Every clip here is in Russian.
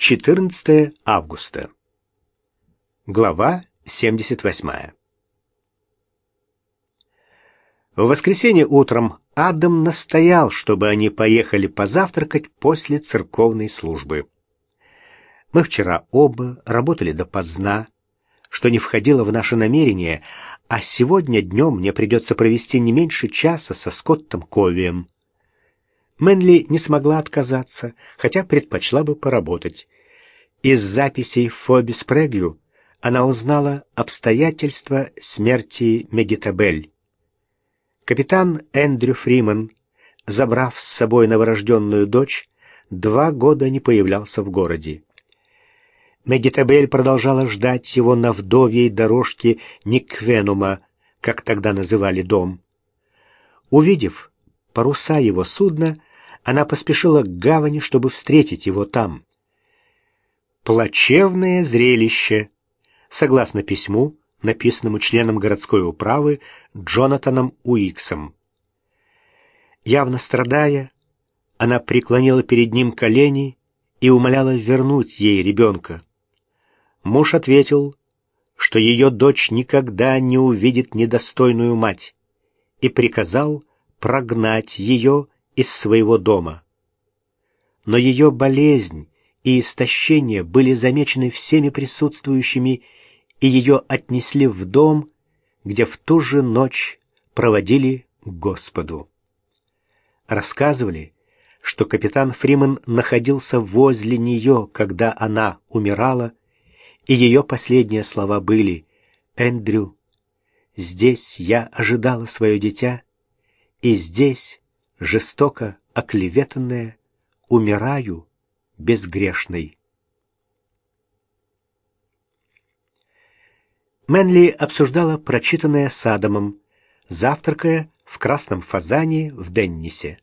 14 августа. Глава 78. В воскресенье утром Адам настоял, чтобы они поехали позавтракать после церковной службы. Мы вчера оба работали допоздна, что не входило в наше намерение, а сегодня днем мне придется провести не меньше часа со Скоттом Ковием. Мэнли не смогла отказаться, хотя предпочла бы поработать. Из записей Фоби Спрегью она узнала обстоятельства смерти Мегитабель. Капитан Эндрю Фриман, забрав с собой новорожденную дочь, два года не появлялся в городе. Мегитабель продолжала ждать его на вдовьей дорожке Никвенума, как тогда называли дом. Увидев паруса его судна, она поспешила к гавани, чтобы встретить его там. Плачевное зрелище, согласно письму, написанному членом городской управы Джонатаном Уиксом. Явно страдая, она преклонила перед ним колени и умоляла вернуть ей ребенка. Муж ответил, что ее дочь никогда не увидит недостойную мать, и приказал прогнать ее из своего дома. Но ее болезнь и истощение были замечены всеми присутствующими, и ее отнесли в дом, где в ту же ночь проводили Господу. Рассказывали, что капитан Фриман находился возле нее, когда она умирала, и ее последние слова были «Эндрю, здесь я ожидала свое дитя, и здесь жестоко оклеветанная, умираю безгрешной. Мэнли обсуждала прочитанное с Адамом, завтракая в красном фазане в Деннисе.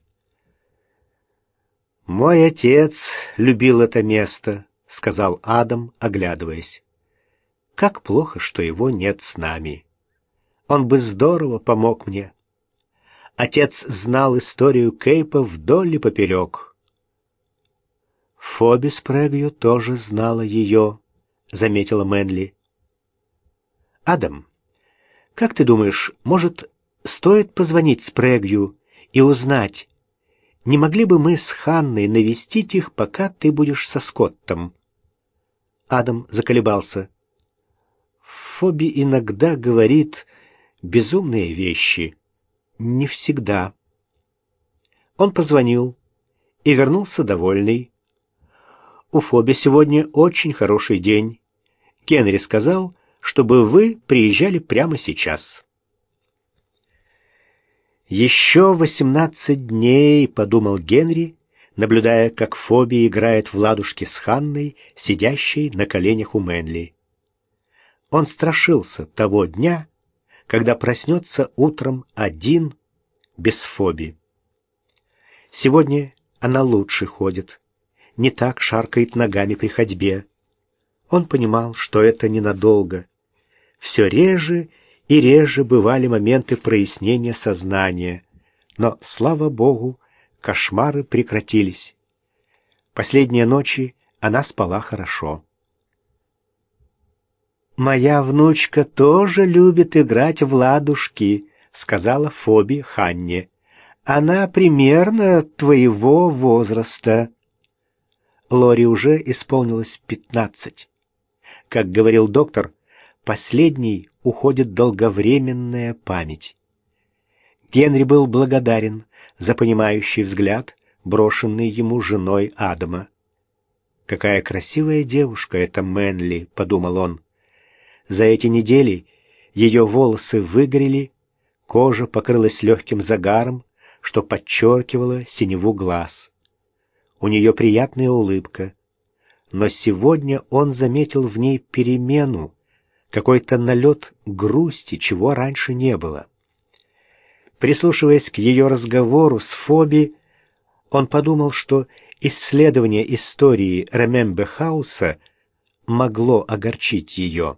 «Мой отец любил это место», — сказал Адам, оглядываясь. «Как плохо, что его нет с нами. Он бы здорово помог мне». Отец знал историю Кейпа вдоль и поперек. Фоби Спрэгью тоже знала ее, заметила Мэнли. Адам, как ты думаешь, может, стоит позвонить Спрэгью и узнать, не могли бы мы с Ханной навестить их, пока ты будешь со Скоттом? Адам заколебался. Фоби иногда говорит безумные вещи не всегда. Он позвонил и вернулся довольный. У Фоби сегодня очень хороший день. Генри сказал, чтобы вы приезжали прямо сейчас. «Еще восемнадцать дней», — подумал Генри, наблюдая, как Фоби играет в ладушки с Ханной, сидящей на коленях у Мэнли. Он страшился того дня, когда проснется утром один, без фобии. Сегодня она лучше ходит, не так шаркает ногами при ходьбе. Он понимал, что это ненадолго. Все реже и реже бывали моменты прояснения сознания, но, слава Богу, кошмары прекратились. Последние ночи она спала хорошо. «Моя внучка тоже любит играть в ладушки», — сказала Фоби Ханне. «Она примерно твоего возраста». Лори уже исполнилось пятнадцать. Как говорил доктор, последней уходит долговременная память. Генри был благодарен за понимающий взгляд, брошенный ему женой Адама. «Какая красивая девушка эта Мэнли», — подумал он. За эти недели ее волосы выгорели, кожа покрылась легким загаром, что подчеркивало синеву глаз. У нее приятная улыбка, но сегодня он заметил в ней перемену, какой-то налет грусти, чего раньше не было. Прислушиваясь к ее разговору с Фоби, он подумал, что исследование истории Ремембе-хауса могло огорчить ее.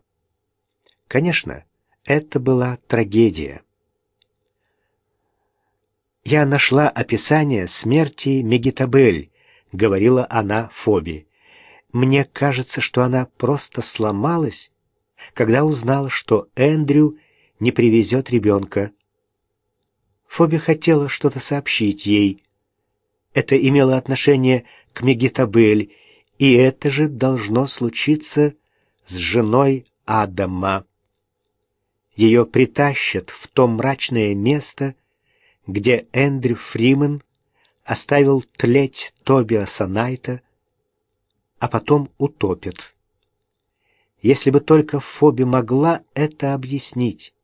Конечно, это была трагедия. «Я нашла описание смерти Мегитабель», — говорила она Фоби. Мне кажется, что она просто сломалась, когда узнала, что Эндрю не привезет ребенка. Фоби хотела что-то сообщить ей. Это имело отношение к Мегитабель, и это же должно случиться с женой Адама. Ее притащат в то мрачное место, где Эндрю Фримен оставил тлеть Тобиаса Найта, а потом утопят. Если бы только Фоби могла это объяснить,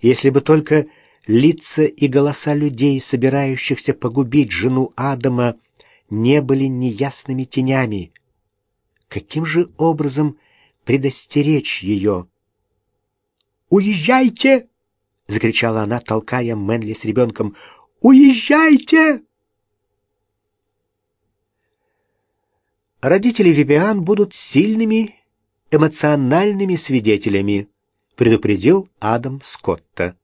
если бы только лица и голоса людей, собирающихся погубить жену Адама, не были неясными тенями, каким же образом предостеречь ее? «Уезжайте!» — закричала она, толкая Мэнли с ребенком. «Уезжайте!» Родители Вивиан будут сильными эмоциональными свидетелями, предупредил Адам Скотта.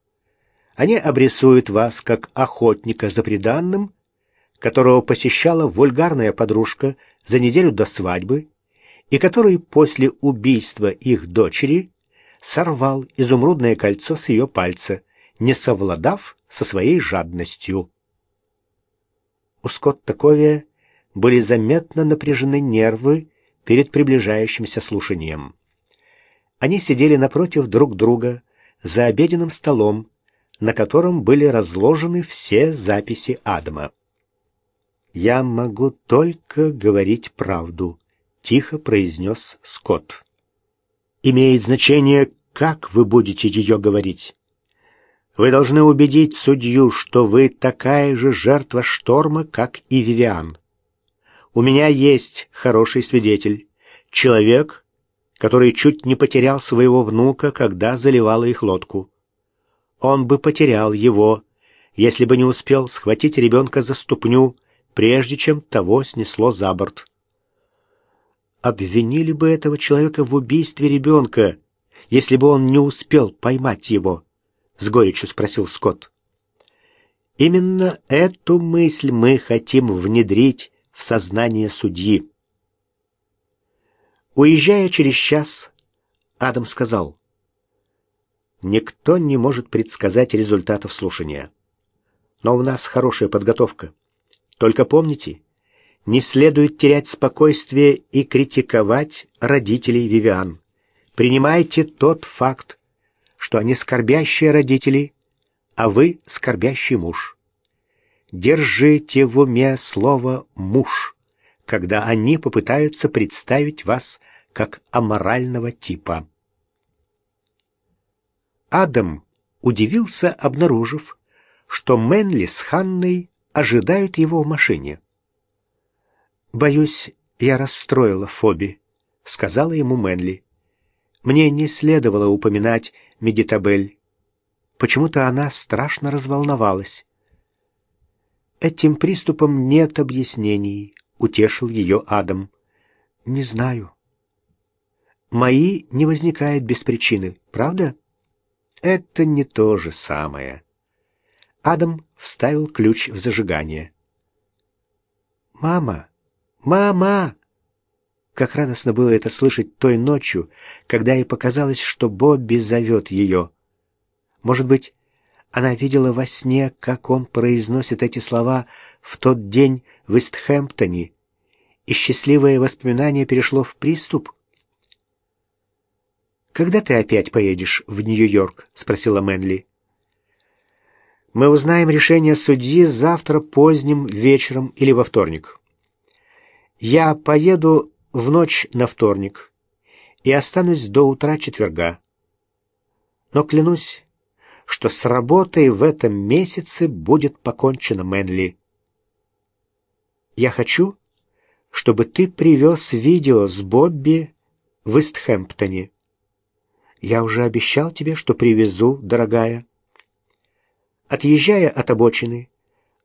Они обрисуют вас как охотника за приданным, которого посещала вульгарная подружка за неделю до свадьбы и который после убийства их дочери сорвал изумрудное кольцо с ее пальца, не совладав со своей жадностью. У Скотта Ковия были заметно напряжены нервы перед приближающимся слушанием. Они сидели напротив друг друга за обеденным столом, на котором были разложены все записи Адама. «Я могу только говорить правду», — тихо произнес Скотт. «Имеет значение, как вы будете ее говорить. Вы должны убедить судью, что вы такая же жертва шторма, как и Вивиан. У меня есть хороший свидетель, человек, который чуть не потерял своего внука, когда заливала их лодку. Он бы потерял его, если бы не успел схватить ребенка за ступню, прежде чем того снесло за борт. Обвинили бы этого человека в убийстве ребенка, если бы он не успел поймать его? — с горечью спросил Скотт. Именно эту мысль мы хотим внедрить в сознание судьи. Уезжая через час, Адам сказал, «Никто не может предсказать результатов слушания. Но у нас хорошая подготовка. Только помните, не следует терять спокойствие и критиковать родителей Вивиан. Принимайте тот факт, что они скорбящие родители, а вы скорбящий муж. Держите в уме слово «муж», когда они попытаются представить вас как аморального типа. Адам удивился, обнаружив, что Мэнли с Ханной ожидают его в машине. «Боюсь, я расстроила Фоби», — сказала ему Мэнли. «Мне не следовало упоминать Медитабель. Почему-то она страшно разволновалась. Этим приступом нет объяснений, утешил ее Адам. Не знаю. Мои не возникают без причины, правда? Это не то же самое. Адам вставил ключ в зажигание. Мама, мама! Как радостно было это слышать той ночью, когда ей показалось, что Бобби зовет ее. Может быть, она видела во сне, как он произносит эти слова в тот день в Истхэмптоне, и счастливое воспоминание перешло в приступ. «Когда ты опять поедешь в Нью-Йорк?» — спросила Мэнли. «Мы узнаем решение судьи завтра поздним вечером или во вторник. Я поеду в ночь на вторник и останусь до утра четверга. Но, клянусь, что с работой в этом месяце будет покончено, Мэнли. Я хочу, чтобы ты привез видео с Бобби в Истхэмптоне. Я уже обещал тебе, что привезу, дорогая. Отъезжая от обочины,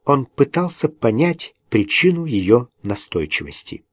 он пытался понять причину ее настойчивости.